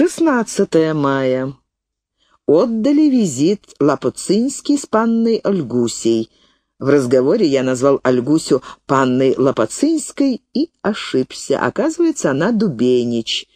16 мая. Отдали визит Лапуцинский с панной Ольгусей. В разговоре я назвал Ольгусю панной Лопацинской и ошибся. Оказывается, она Дубенич.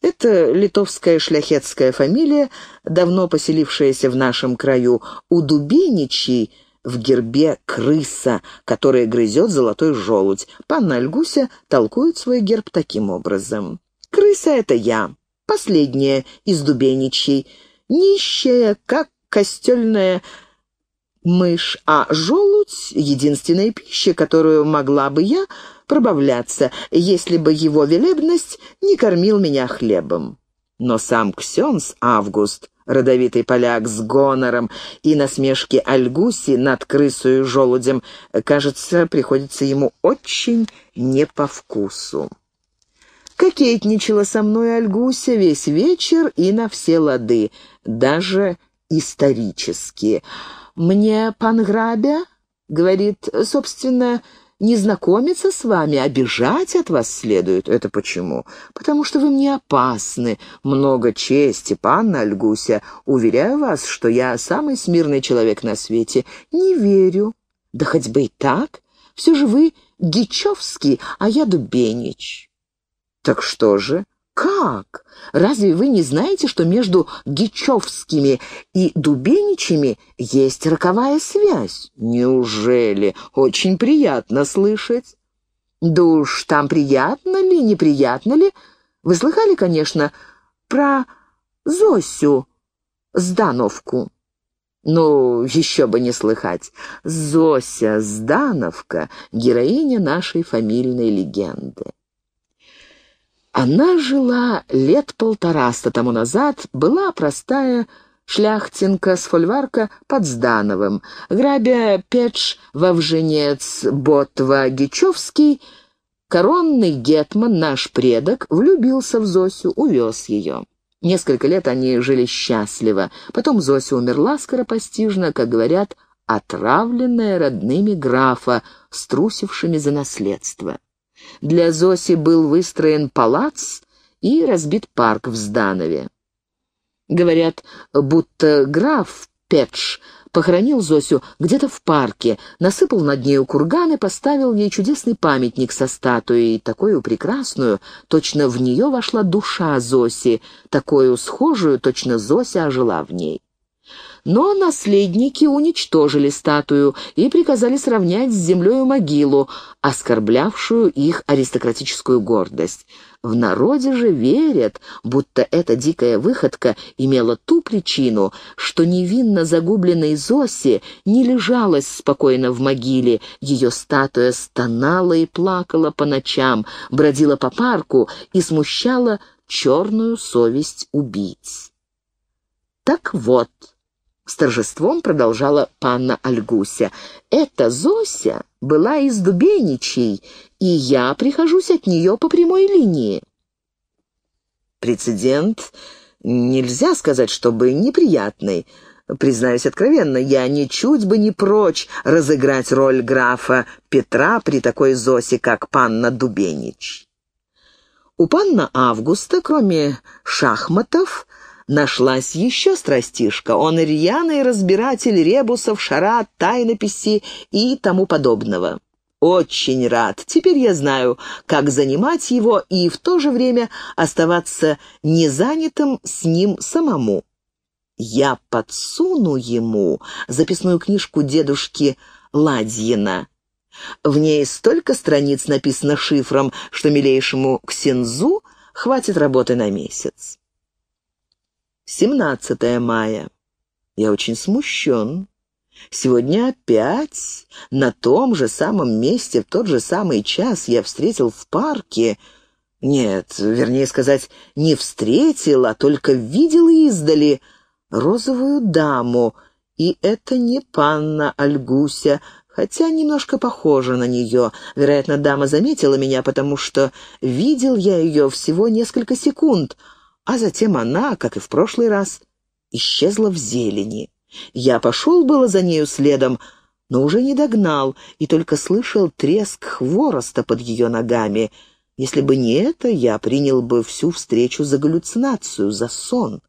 Это литовская шляхетская фамилия, давно поселившаяся в нашем краю. У Дубеничей в гербе крыса, которая грызет золотой желудь. Панна Альгуся толкует свой герб таким образом. «Крыса — это я, последняя из Дубеничей, нищая, как костельная мышь, а желудь — единственная пища, которую могла бы я пробавляться, если бы его велебность не кормил меня хлебом. Но сам Ксенс Август, родовитый поляк с гонором и насмешки Альгуси над крысой и желудем, кажется, приходится ему очень не по вкусу. Кокетничала со мной Альгуся весь вечер и на все лады, даже исторические. «Мне, пан Грабя, — говорит, — собственно, не знакомиться с вами, обижать от вас следует. Это почему? Потому что вы мне опасны. Много чести, панна Альгуся. Уверяю вас, что я самый смирный человек на свете. Не верю. Да хоть бы и так. Все же вы Гичевский, а я Дубенич. Так что же? «Как? Разве вы не знаете, что между Гичевскими и Дубеничами есть роковая связь?» «Неужели? Очень приятно слышать». «Да уж там приятно ли, неприятно ли? Вы слыхали, конечно, про Зосю Сдановку?» «Ну, еще бы не слыхать. Зося Сдановка — героиня нашей фамильной легенды». Она жила лет полтораста тому назад, была простая шляхтинка с фольварка под Здановым. Грабя печь во вженец Ботва Гичевский, коронный гетман, наш предок, влюбился в Зосю, увез ее. Несколько лет они жили счастливо. Потом Зося умерла скоропостижно, как говорят, отравленная родными графа, струсившими за наследство. Для Зоси был выстроен палац и разбит парк в Зданове. Говорят, будто граф Петш похоронил Зосю где-то в парке, насыпал над нею курган и поставил ей чудесный памятник со статуей, такую прекрасную, точно в нее вошла душа Зоси, такую схожую, точно Зося ожила в ней. Но наследники уничтожили статую и приказали сравнять с землей могилу, оскорблявшую их аристократическую гордость. В народе же верят, будто эта дикая выходка имела ту причину, что невинно загубленной Зосе не лежалась спокойно в могиле, ее статуя стонала и плакала по ночам, бродила по парку и смущала черную совесть убийц. Так вот, с торжеством продолжала панна Альгуся. «Эта Зося была из Дубеничей, и я прихожусь от нее по прямой линии». Прецедент нельзя сказать, чтобы неприятный. Признаюсь откровенно, я ничуть бы не прочь разыграть роль графа Петра при такой Зосе, как панна Дубенич. У панна Августа, кроме шахматов, нашлась еще страстишка. Он рьяный разбиратель ребусов, шара, тайнописи и тому подобного. Очень рад. Теперь я знаю, как занимать его и в то же время оставаться незанятым с ним самому. Я подсуну ему записную книжку дедушки Ладьина. В ней столько страниц написано шифром, что милейшему Ксензу хватит работы на месяц. 17 мая. Я очень смущен. Сегодня опять на том же самом месте, в тот же самый час я встретил в парке... Нет, вернее сказать, не встретил, а только видел издали розовую даму. И это не панна Альгуся, хотя немножко похожа на нее. Вероятно, дама заметила меня, потому что видел я ее всего несколько секунд — а затем она, как и в прошлый раз, исчезла в зелени. Я пошел было за нею следом, но уже не догнал и только слышал треск хвороста под ее ногами. Если бы не это, я принял бы всю встречу за галлюцинацию, за сон.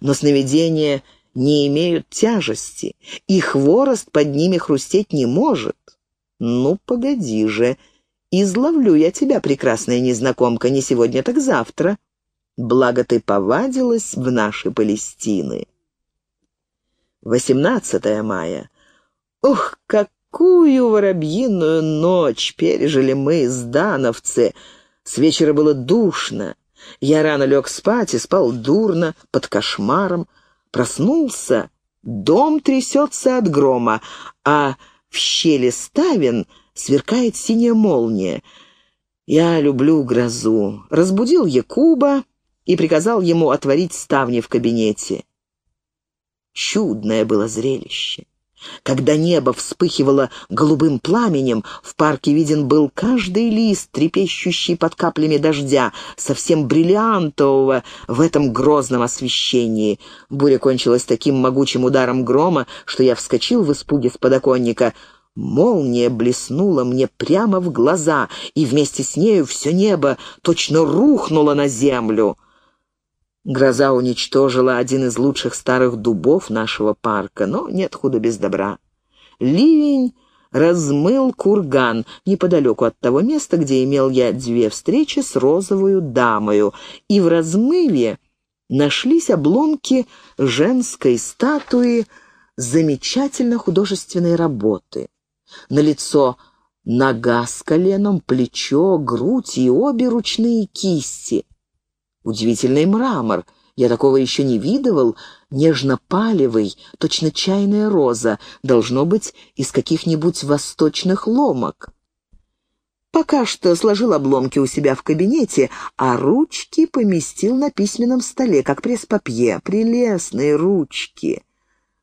Но сновидения не имеют тяжести, и хворост под ними хрустеть не может. Ну, погоди же, изловлю я тебя, прекрасная незнакомка, не сегодня, так завтра. Благо ты повадилась в наши Палестины. 18 мая. Ух, какую воробьиную ночь пережили мы, сдановцы! С вечера было душно. Я рано лег спать и спал дурно, под кошмаром. Проснулся, дом трясется от грома, а в щели ставен сверкает синяя молния. Я люблю грозу. Разбудил Якуба и приказал ему отворить ставни в кабинете. Чудное было зрелище. Когда небо вспыхивало голубым пламенем, в парке виден был каждый лист, трепещущий под каплями дождя, совсем бриллиантового в этом грозном освещении. Буря кончилась таким могучим ударом грома, что я вскочил в испуге с подоконника. Молния блеснула мне прямо в глаза, и вместе с нею все небо точно рухнуло на землю. Гроза уничтожила один из лучших старых дубов нашего парка, но нет худа без добра. Ливень размыл курган неподалеку от того места, где имел я две встречи с розовую дамою, и в размыве нашлись обломки женской статуи замечательно художественной работы. На лицо нога с коленом, плечо, грудь и обе ручные кисти. Удивительный мрамор. Я такого еще не видывал. Нежно-палевый, точно чайная роза. Должно быть из каких-нибудь восточных ломок. Пока что сложил обломки у себя в кабинете, а ручки поместил на письменном столе, как пресс-папье. Прелестные ручки.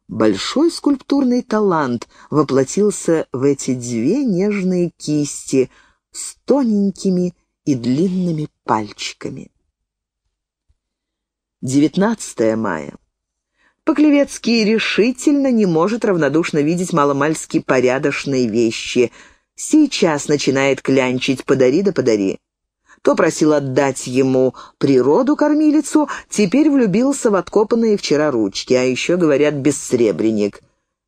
Большой скульптурный талант воплотился в эти две нежные кисти с тоненькими и длинными пальчиками. 19 мая. Поклевецкий решительно не может равнодушно видеть маломальски порядочные вещи. Сейчас начинает клянчить «подари да подари». То просил отдать ему природу-кормилицу, теперь влюбился в откопанные вчера ручки, а еще, говорят, бессребренник.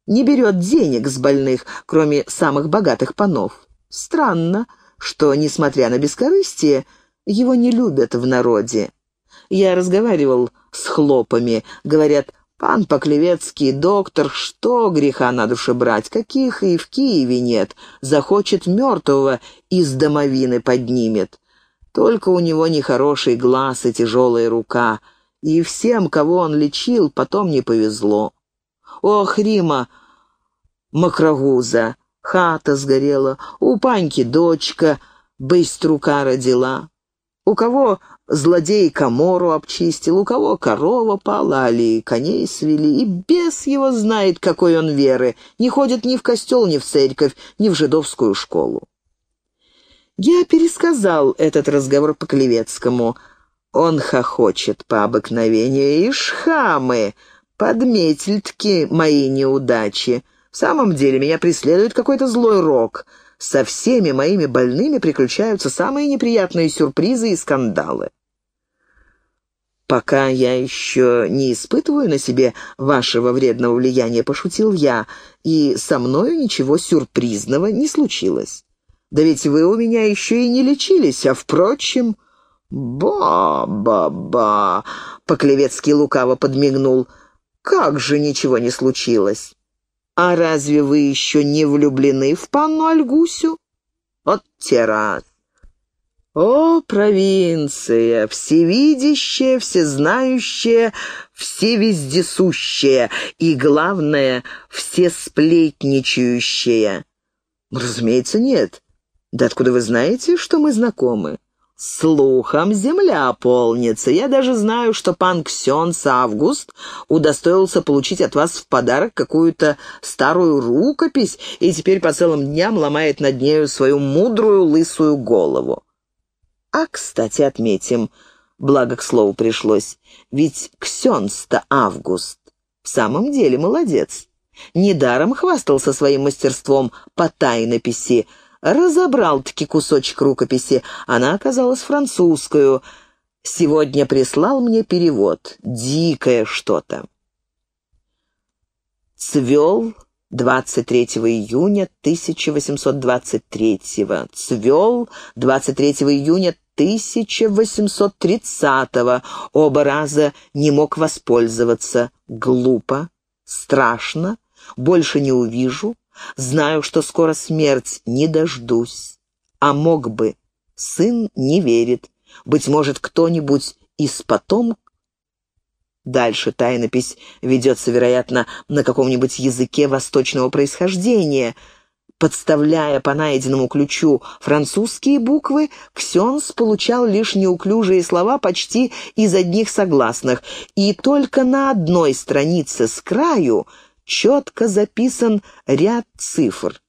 Не берет денег с больных, кроме самых богатых панов. Странно, что, несмотря на бескорыстие, его не любят в народе. Я разговаривал с хлопами. Говорят, пан Поклевецкий, доктор, что греха на душе брать, каких и в Киеве нет. Захочет мертвого, из домовины поднимет. Только у него нехороший глаз и тяжелая рука. И всем, кого он лечил, потом не повезло. Ох, Рима, Макрогуза, хата сгорела, у паньки дочка, быструка родила. У кого Злодей комору обчистил, у кого корова пала, али коней свели, и бес его знает, какой он веры, не ходит ни в костел, ни в церковь, ни в жидовскую школу. Я пересказал этот разговор по Клевецкому. Он хохочет по обыкновению, и шхамы, подметельтки мои неудачи. В самом деле меня преследует какой-то злой рок. Со всеми моими больными приключаются самые неприятные сюрпризы и скандалы. «Пока я еще не испытываю на себе вашего вредного влияния», — пошутил я, «и со мною ничего сюрпризного не случилось. Да ведь вы у меня еще и не лечились, а, впрочем...» «Ба-ба-ба!» — Поклевецкий лукаво подмигнул. «Как же ничего не случилось? А разве вы еще не влюблены в панну Альгусю?» «Вот те раз! О, провинция, всевидящая, всезнающая, всевездесущая и, главное, всесплетничающая. Разумеется, нет. Да откуда вы знаете, что мы знакомы? Слухом земля полнится. Я даже знаю, что пан Ксенс Август удостоился получить от вас в подарок какую-то старую рукопись и теперь по целым дням ломает над нею свою мудрую лысую голову. А, кстати, отметим, благо к слову пришлось, ведь Ксенс-то Август в самом деле молодец. Недаром хвастался своим мастерством по тайнописи, разобрал-таки кусочек рукописи. Она оказалась французскую. Сегодня прислал мне перевод. Дикое что-то. Цвел 23 июня 1823, цвел 23 июня 1830 оба раза не мог воспользоваться. Глупо, страшно, больше не увижу, знаю, что скоро смерть, не дождусь. А мог бы, сын не верит, быть может, кто-нибудь из потомков Дальше тайнопись ведется, вероятно, на каком-нибудь языке восточного происхождения. Подставляя по найденному ключу французские буквы, Ксенс получал лишь неуклюжие слова почти из одних согласных, и только на одной странице с краю четко записан ряд цифр.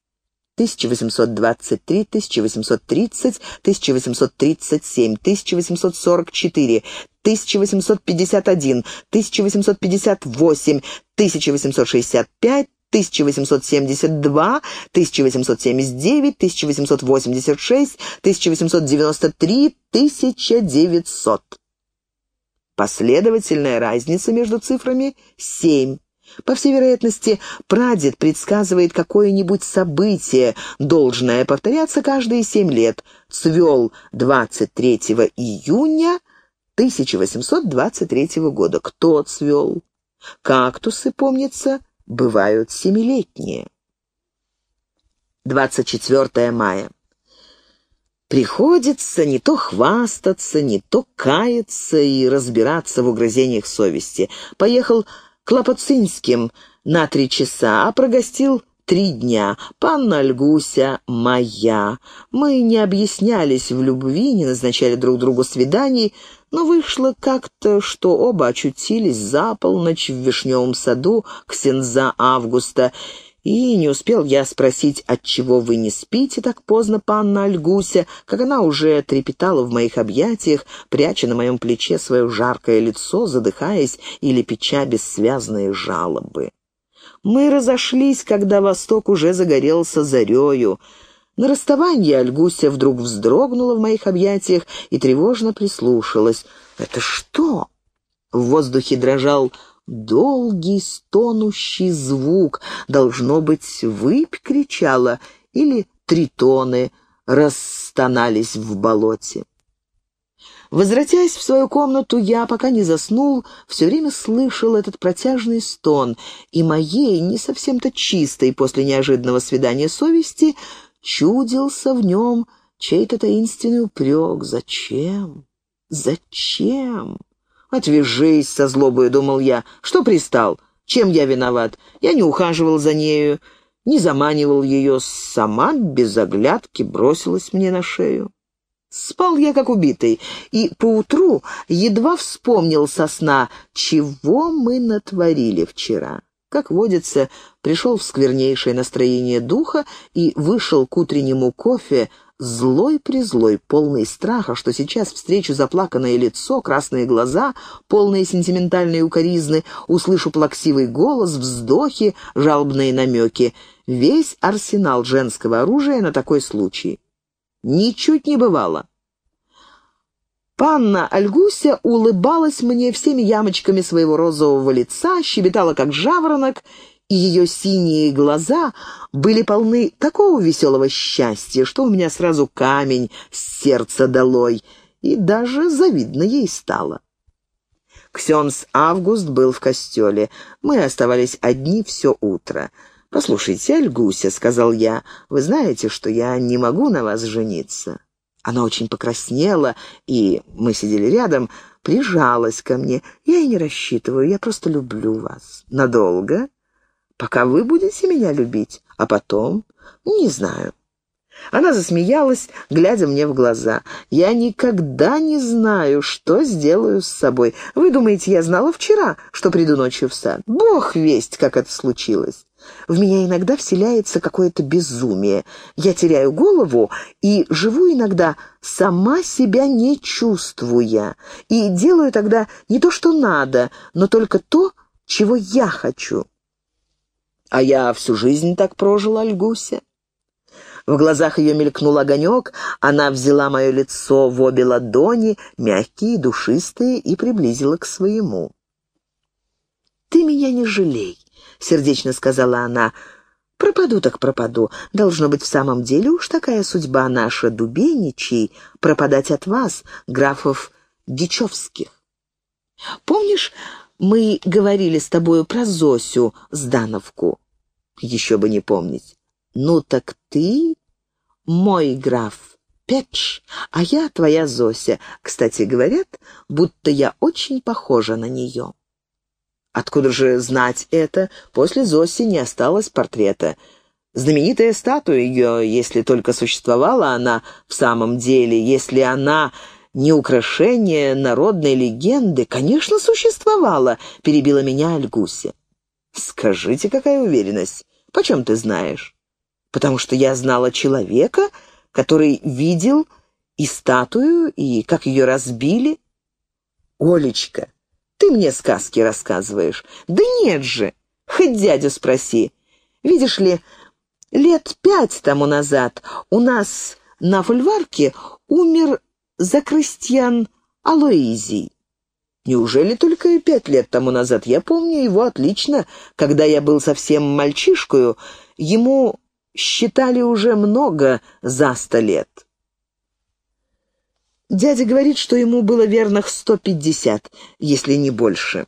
1823, 1830, 1837, 1844, 1851, 1858, 1865, 1872, 1879, 1886, 1893, 1900. Последовательная разница между цифрами — 7. По всей вероятности, прадед предсказывает какое-нибудь событие, должное повторяться каждые семь лет. Цвел 23 июня 1823 года. Кто цвел? Кактусы, помнится, бывают семилетние. 24 мая. Приходится не то хвастаться, не то каяться и разбираться в угрызениях совести. Поехал к Лопацинским на три часа, а прогостил три дня. Панна Альгуся моя. Мы не объяснялись в любви, не назначали друг другу свиданий, но вышло как-то, что оба очутились за полночь в вишневом саду Ксенза Августа, и не успел я спросить, отчего вы не спите так поздно, панна Альгуся, как она уже трепетала в моих объятиях, пряча на моем плече свое жаркое лицо, задыхаясь или печа бессвязные жалобы. Мы разошлись, когда восток уже загорелся зарею. На расставании Альгуся вдруг вздрогнула в моих объятиях и тревожно прислушалась. «Это что?» В воздухе дрожал долгий стонущий звук. Должно быть, выпь кричала или тритоны расстонались в болоте. Возвратясь в свою комнату, я, пока не заснул, все время слышал этот протяжный стон, и моей, не совсем-то чистой после неожиданного свидания совести, чудился в нем чей-то таинственный упрек. Зачем? Зачем? «Отвяжись со злобою», — думал я. «Что пристал? Чем я виноват? Я не ухаживал за нею, не заманивал ее, сама без оглядки бросилась мне на шею». Спал я как убитый, и поутру едва вспомнил со сна, чего мы натворили вчера. Как водится, пришел в сквернейшее настроение духа и вышел к утреннему кофе злой-призлой, полный страха, что сейчас встречу заплаканное лицо, красные глаза, полные сентиментальной укоризны, услышу плаксивый голос, вздохи, жалобные намеки. Весь арсенал женского оружия на такой случай. Ничуть не бывало. Панна Альгуся улыбалась мне всеми ямочками своего розового лица, щебетала как жаворонок, и ее синие глаза были полны такого веселого счастья, что у меня сразу камень с сердца долой, и даже завидно ей стало. Ксенс Август был в костеле. Мы оставались одни все утро. «Послушайте, Альгуся», — сказал я, — «вы знаете, что я не могу на вас жениться». Она очень покраснела, и мы сидели рядом, прижалась ко мне. Я и не рассчитываю, я просто люблю вас. Надолго? Пока вы будете меня любить, а потом? Не знаю. Она засмеялась, глядя мне в глаза. «Я никогда не знаю, что сделаю с собой. Вы думаете, я знала вчера, что приду ночью в сад? Бог весть, как это случилось. В меня иногда вселяется какое-то безумие. Я теряю голову и живу иногда, сама себя не чувствуя. И делаю тогда не то, что надо, но только то, чего я хочу. А я всю жизнь так прожила, Альгуся. В глазах ее мелькнул огонек, она взяла мое лицо в обе ладони, мягкие, душистые, и приблизила к своему. «Ты меня не жалей», — сердечно сказала она. «Пропаду так пропаду. Должно быть, в самом деле уж такая судьба наша, дубеничей, пропадать от вас, графов Дичевских. Помнишь, мы говорили с тобою про Зосю Сдановку? Еще бы не помнить. Ну так ты мой граф Петш, а я твоя Зося. Кстати, говорят, будто я очень похожа на нее. Откуда же знать это? После Зоси не осталось портрета. Знаменитая статуя ее, если только существовала она в самом деле, если она не украшение народной легенды, конечно, существовала, перебила меня Альгуся. Скажите, какая уверенность? Почем ты знаешь? Потому что я знала человека, который видел и статую, и как ее разбили. Олечка, ты мне сказки рассказываешь. Да нет же, хоть дядю спроси. Видишь ли, лет пять тому назад у нас на фольварке умер Закрыстьян Алоизий. Неужели только пять лет тому назад? Я помню его отлично. Когда я был совсем мальчишкою, ему считали уже много за сто лет. Дядя говорит, что ему было верных сто пятьдесят, если не больше.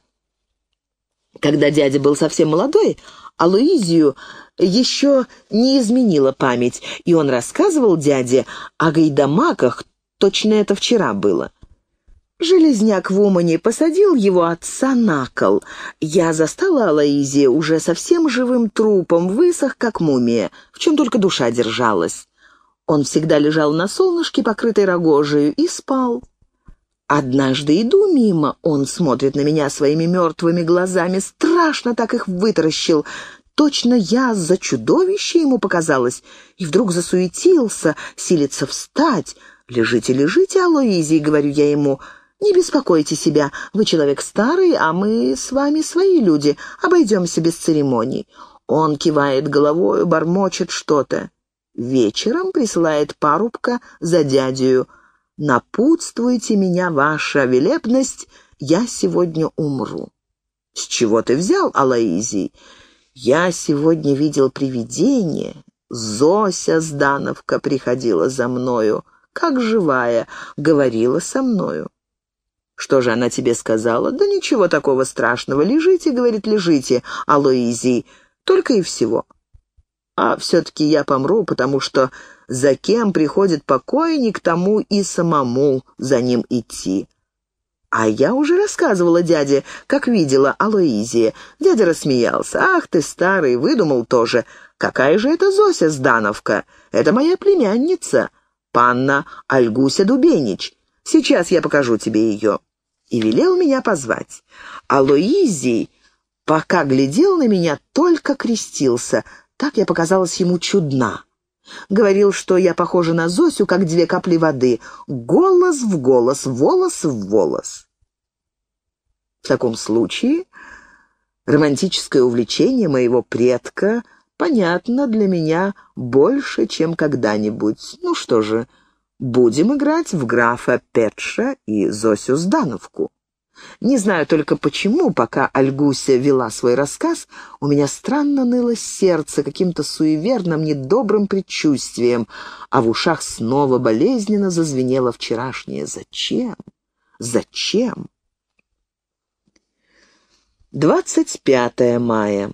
Когда дядя был совсем молодой, а еще не изменила память, и он рассказывал дяде о гайдамаках, точно это вчера было. Железняк в Умане посадил его отца на кол. Я застала Алаизия уже совсем живым трупом, высох, как мумия, в чем только душа держалась. Он всегда лежал на солнышке, покрытой рогожею, и спал. Однажды иду мимо, он смотрит на меня своими мертвыми глазами, страшно так их вытаращил. Точно я за чудовище ему показалось, и вдруг засуетился, силится встать. «Лежите, лежите, Алоизий», — говорю я ему, — «не беспокойте себя, вы человек старый, а мы с вами свои люди, обойдемся без церемоний». Он кивает головой, бормочет что-то. Вечером присылает парубка за дядю. «Напутствуйте меня, ваша велепность, я сегодня умру». «С чего ты взял, Алаизий?» «Я сегодня видел привидение. Зося Сдановка приходила за мною, как живая, говорила со мною». «Что же она тебе сказала?» «Да ничего такого страшного. Лежите, — говорит, — лежите, Алоизий, только и всего». А все-таки я помру, потому что за кем приходит покойник, тому и самому за ним идти. А я уже рассказывала дяде, как видела Алоизия. Дядя рассмеялся. «Ах ты, старый, выдумал тоже. Какая же это Зося Сдановка? Это моя племянница, панна Альгуся Дубенич. Сейчас я покажу тебе ее». И велел меня позвать. Алоизий, пока глядел на меня, только крестился — так я показалась ему чудна. Говорил, что я похожа на Зосю, как две капли воды. Голос в голос, волос в волос. В таком случае романтическое увлечение моего предка понятно для меня больше, чем когда-нибудь. Ну что же, будем играть в графа Петша и Зосю Сдановку. Не знаю только почему, пока Альгуся вела свой рассказ, у меня странно ныло сердце каким-то суеверным, недобрым предчувствием, а в ушах снова болезненно зазвенело вчерашнее «Зачем? Зачем?» 25 мая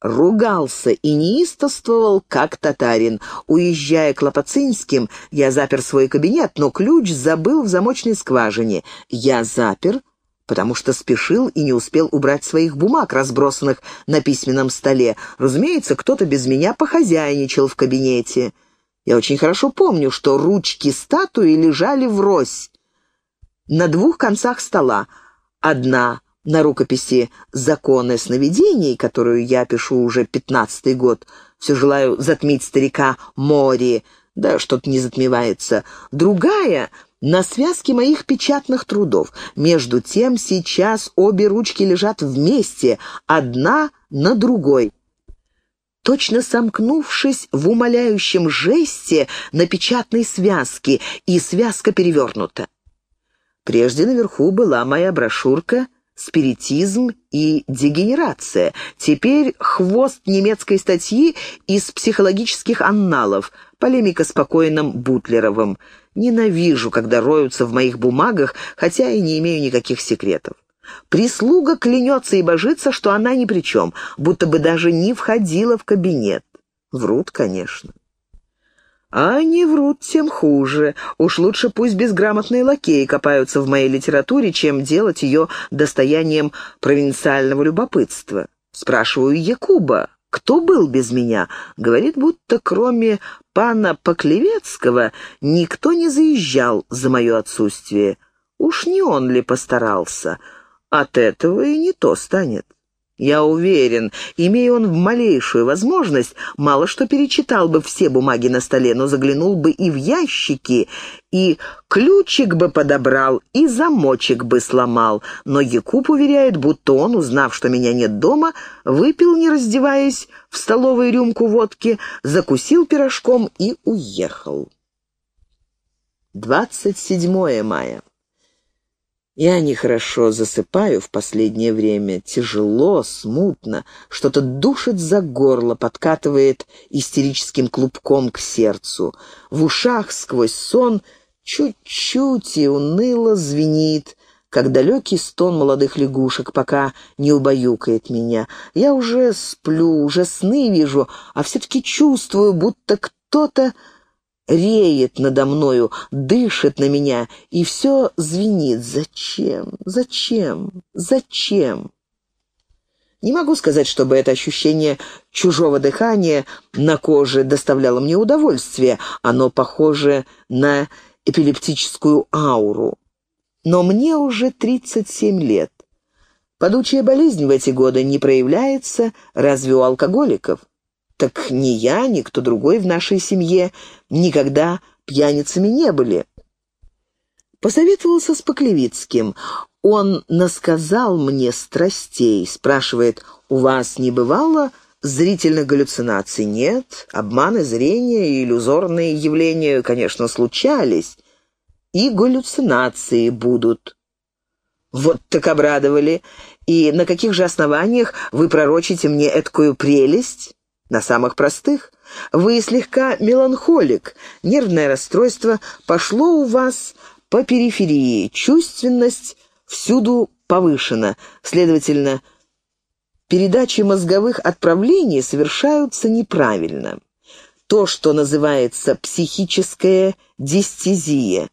ругался и неистовствовал, как татарин. Уезжая к Лопацинским, я запер свой кабинет, но ключ забыл в замочной скважине. Я запер, потому что спешил и не успел убрать своих бумаг, разбросанных на письменном столе. Разумеется, кто-то без меня похозяйничал в кабинете. Я очень хорошо помню, что ручки статуи лежали врозь на двух концах стола. Одна на рукописи «Законы сновидений», которую я пишу уже пятнадцатый год, все желаю затмить старика Мори, да что-то не затмевается. Другая — на связке моих печатных трудов. Между тем сейчас обе ручки лежат вместе, одна на другой. точно сомкнувшись в умоляющем жесте на печатной связке, и связка перевернута. Прежде наверху была моя брошюрка «Спиритизм и дегенерация». Теперь хвост немецкой статьи из психологических анналов, полемика с покойным Бутлеровым. Ненавижу, когда роются в моих бумагах, хотя и не имею никаких секретов. Прислуга клянется и божится, что она ни при чем, будто бы даже не входила в кабинет. Врут, конечно. А не врут, тем хуже. Уж лучше пусть безграмотные лакеи копаются в моей литературе, чем делать ее достоянием провинциального любопытства. Спрашиваю Якуба, кто был без меня? Говорит, будто кроме пана Поклевецкого никто не заезжал за мое отсутствие. Уж не он ли постарался? От этого и не то станет. Я уверен, имея он в малейшую возможность, мало что перечитал бы все бумаги на столе, но заглянул бы и в ящики, и ключик бы подобрал, и замочек бы сломал. Но Якуб уверяет, будто он, узнав, что меня нет дома, выпил, не раздеваясь, в столовой рюмку водки, закусил пирожком и уехал. 27 мая. Я нехорошо засыпаю в последнее время, тяжело, смутно, что-то душит за горло, подкатывает истерическим клубком к сердцу. В ушах сквозь сон чуть-чуть и уныло звенит, как далекий стон молодых лягушек, пока не убаюкает меня. Я уже сплю, уже сны вижу, а все-таки чувствую, будто кто-то реет надо мною, дышит на меня, и все звенит. Зачем? Зачем? Зачем? Не могу сказать, чтобы это ощущение чужого дыхания на коже доставляло мне удовольствие. Оно похоже на эпилептическую ауру. Но мне уже 37 лет. Подучая болезнь в эти годы не проявляется разве у алкоголиков? Так ни я, ни кто другой в нашей семье никогда пьяницами не были. Посоветовался с Поклевицким. Он насказал мне страстей, спрашивает, «У вас не бывало зрительных галлюцинаций?» Нет, обманы зрения и иллюзорные явления, конечно, случались. И галлюцинации будут. Вот так обрадовали. И на каких же основаниях вы пророчите мне эткую прелесть? На самых простых. Вы слегка меланхолик. Нервное расстройство пошло у вас по периферии. Чувственность всюду повышена. Следовательно, передачи мозговых отправлений совершаются неправильно. То, что называется психическая дистезия.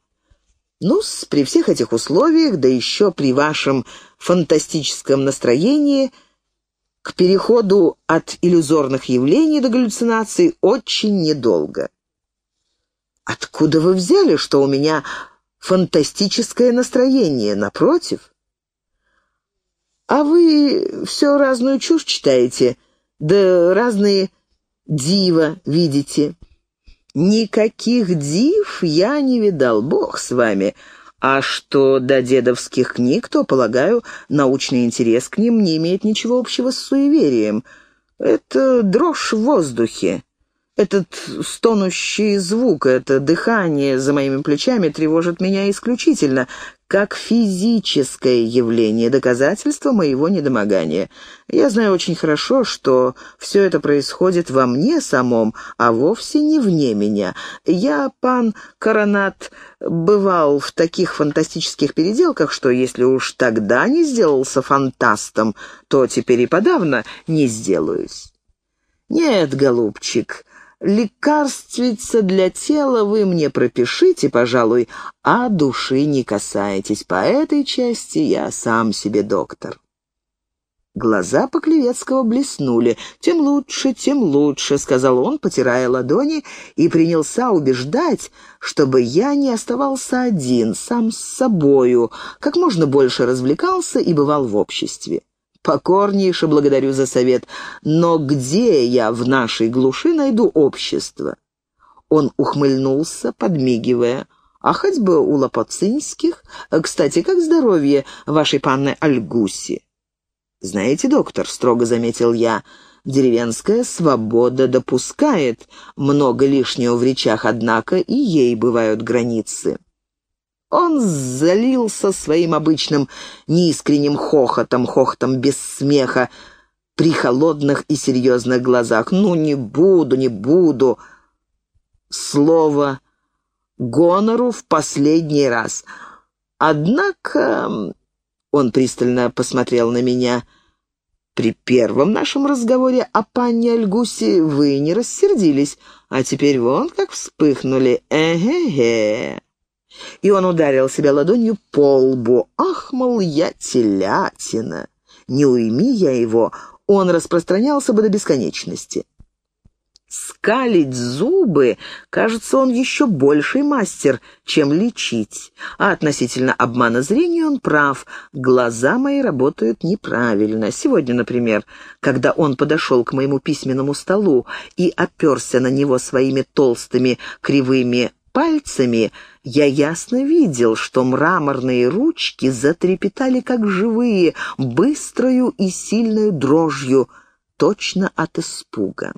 ну при всех этих условиях, да еще при вашем фантастическом настроении – к переходу от иллюзорных явлений до галлюцинаций очень недолго. Откуда вы взяли, что у меня фантастическое настроение, напротив? А вы все разную чушь читаете, да разные дива видите. Никаких див я не видал, бог с вами, а что до дедовских книг, то, полагаю, научный интерес к ним не имеет ничего общего с суеверием. Это дрожь в воздухе. Этот стонущий звук, это дыхание за моими плечами тревожит меня исключительно, как физическое явление, доказательство моего недомогания. Я знаю очень хорошо, что все это происходит во мне самом, а вовсе не вне меня. Я, пан Коронат, бывал в таких фантастических переделках, что если уж тогда не сделался фантастом, то теперь и подавно не сделаюсь. Нет, голубчик, Лекарствица для тела вы мне пропишите, пожалуй, а души не касаетесь. По этой части я сам себе доктор». Глаза Поклевецкого блеснули. «Тем лучше, тем лучше», — сказал он, потирая ладони, и принялся убеждать, чтобы я не оставался один, сам с собою, как можно больше развлекался и бывал в обществе. Покорнейше благодарю за совет. Но где я в нашей глуши найду общество?» Он ухмыльнулся, подмигивая. «А хоть бы у Лопоцинских. Кстати, как здоровье вашей панны Альгуси?» «Знаете, доктор», — строго заметил я, — Деревенская свобода допускает много лишнего в речах, однако и ей бывают границы. Он залился своим обычным неискренним хохотом, хохотом без смеха, при холодных и серьезных глазах. «Ну, не буду, не буду!» Слово «гонору» в последний раз. Однако... Он пристально посмотрел на меня. «При первом нашем разговоре о панне Альгусе вы не рассердились, а теперь вон как вспыхнули. Эге-ге!» И он ударил себя ладонью по лбу. «Ах, мол, я телятина! Не уйми я его, он распространялся бы до бесконечности. Скалить зубы, кажется, он еще больший мастер, чем лечить. А относительно обмана зрения он прав. Глаза мои работают неправильно. Сегодня, например, когда он подошел к моему письменному столу и оперся на него своими толстыми кривыми пальцами, я ясно видел, что мраморные ручки затрепетали как живые, быстрою и сильной дрожью, точно от испуга.